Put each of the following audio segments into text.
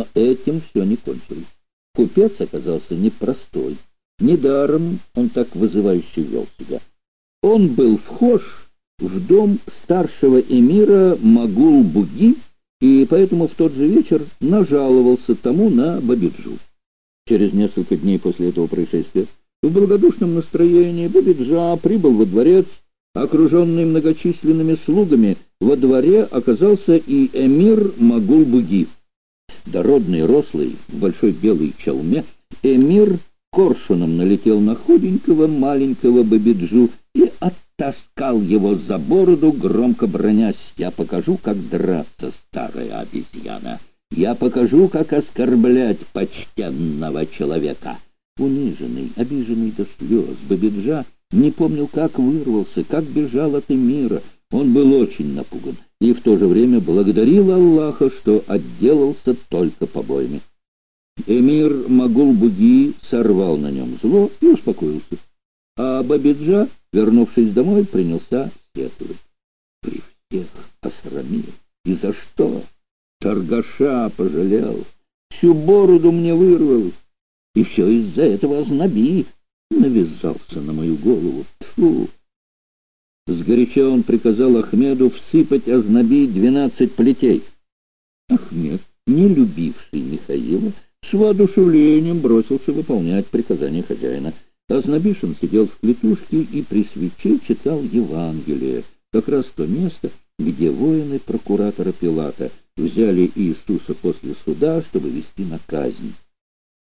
Но этим все не кончилось. Купец оказался непростой. Недаром он так вызывающе вел себя. Он был вхож в дом старшего эмира Магул-Буги, и поэтому в тот же вечер нажаловался тому на Бабиджу. Через несколько дней после этого происшествия в благодушном настроении Бабиджа прибыл во дворец, окруженный многочисленными слугами. Во дворе оказался и эмир Магул-Буги. Дородный, рослый, в большой белой чалме, эмир коршуном налетел на худенького маленького Бабиджу и оттаскал его за бороду, громко бронясь. «Я покажу, как драться, старая обезьяна! Я покажу, как оскорблять почтенного человека!» Униженный, обиженный до слез, Бабиджа не помнил, как вырвался, как бежал от эмира. Он был очень напуган и в то же время благодарил Аллаха, что отделался только побоями. Эмир Магул-Буги сорвал на нем зло и успокоился. А Бабиджа, вернувшись домой, принялся сетовать. При всех осрамил. И за что? Торгаша пожалел. Всю бороду мне вырвал. И все из-за этого ознаби навязался на мою голову. Тьфу! Сгоряча он приказал Ахмеду всыпать ознаби двенадцать плетей. Ахмед, не любивший Михаила, с воодушевлением бросился выполнять приказания хозяина. Азнабишин сидел в клетушке и при свече читал Евангелие, как раз то место, где воины прокуратора Пилата взяли Иисуса после суда, чтобы вести на казнь.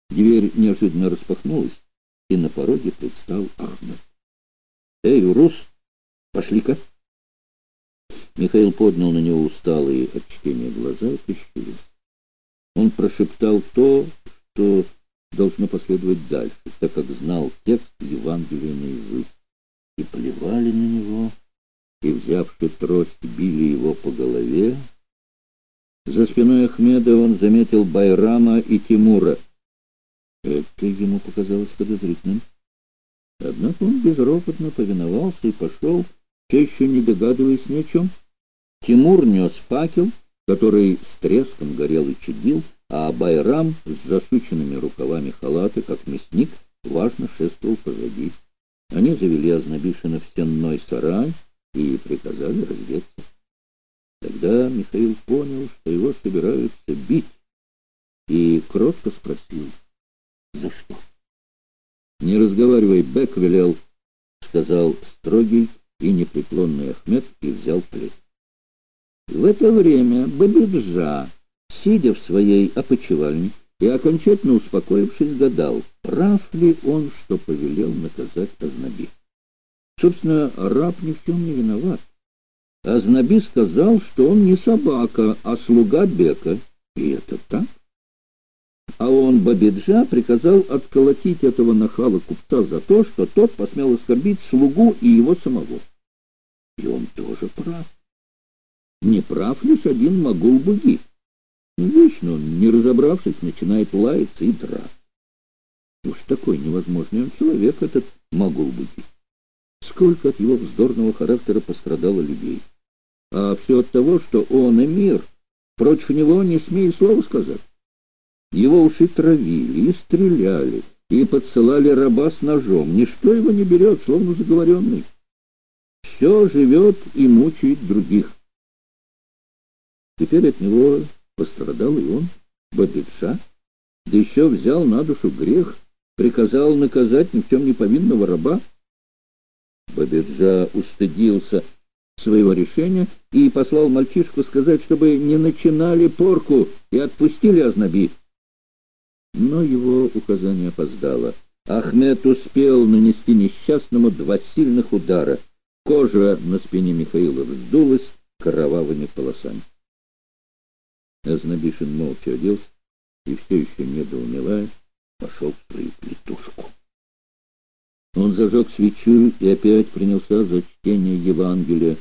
Дверь неожиданно распахнулась, и на пороге предстал Ахмед. «Эй, Урус, пошли-ка!» Михаил поднял на него усталые от чтения глаза и прищурился. Он прошептал то, что должно последовать дальше, так как знал текст Евангелия наизусть. И плевали на него, и, взявши трость, били его по голове. За спиной Ахмеда он заметил Байрама и Тимура. Это ему показалось подозрительным. Однако он безропотно повиновался и пошел, все еще не догадываясь ни о чем. Тимур нес факел, который с треском горел и чадил, а Байрам с засученными рукавами халата, как мясник, важно шествовал позади. Они завели Ознобишина в сенной сарай и приказали раздеться. Тогда Михаил понял, что его собираются бить, и кротко спросил, за что? «Не разговаривай, Бек велел», — сказал строгий и непреклонный Ахмед и взял плеть. В это время Бабиджа, сидя в своей опочивальне и окончательно успокоившись, гадал, прав ли он, что повелел наказать Азнаби. Собственно, раб ни в чем не виноват. Азнаби сказал, что он не собака, а слуга Бека. И это так? А он, Бабиджа, приказал отколотить этого нахала купца за то, что тот посмел оскорбить слугу и его самого. И он тоже прав. Не прав лишь один Магул-Буги. Вечно он, не разобравшись, начинает лаяться и драться. Уж такой невозможный он человек, этот Магул-Буги. Сколько от его вздорного характера пострадало людей. А все от того, что он и мир. Против него не смей слова сказать. Его уши травили и стреляли, и подсылали раба с ножом. Ничто его не берет, словно заговоренный. Все живет и мучает других. Теперь от него пострадал и он, Бабидша, да еще взял на душу грех, приказал наказать ни в чем не повинного раба. Бабиджа устыдился своего решения и послал мальчишку сказать, чтобы не начинали порку и отпустили Азнаби. Но его указание опоздало. Ахмед успел нанести несчастному два сильных удара. Кожа на спине Михаила вздулась кровавыми полосами. Азнабишин молча оделся и все еще недоумевая пошел в свою плитушку. Он зажег свечу и опять принялся за чтение Евангелия.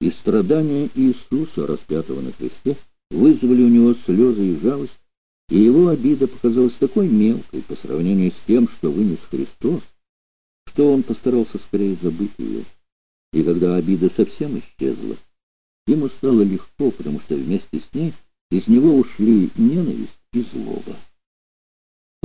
И страдания Иисуса, распятого на кресте, вызвали у него слезы и жалость, и его обида показалась такой мелкой по сравнению с тем, что вынес Христос, что он постарался скорее забыть ее. И когда обида совсем исчезла, ему стало легко, потому что вместе с ней из него ушли ненависть и злоба.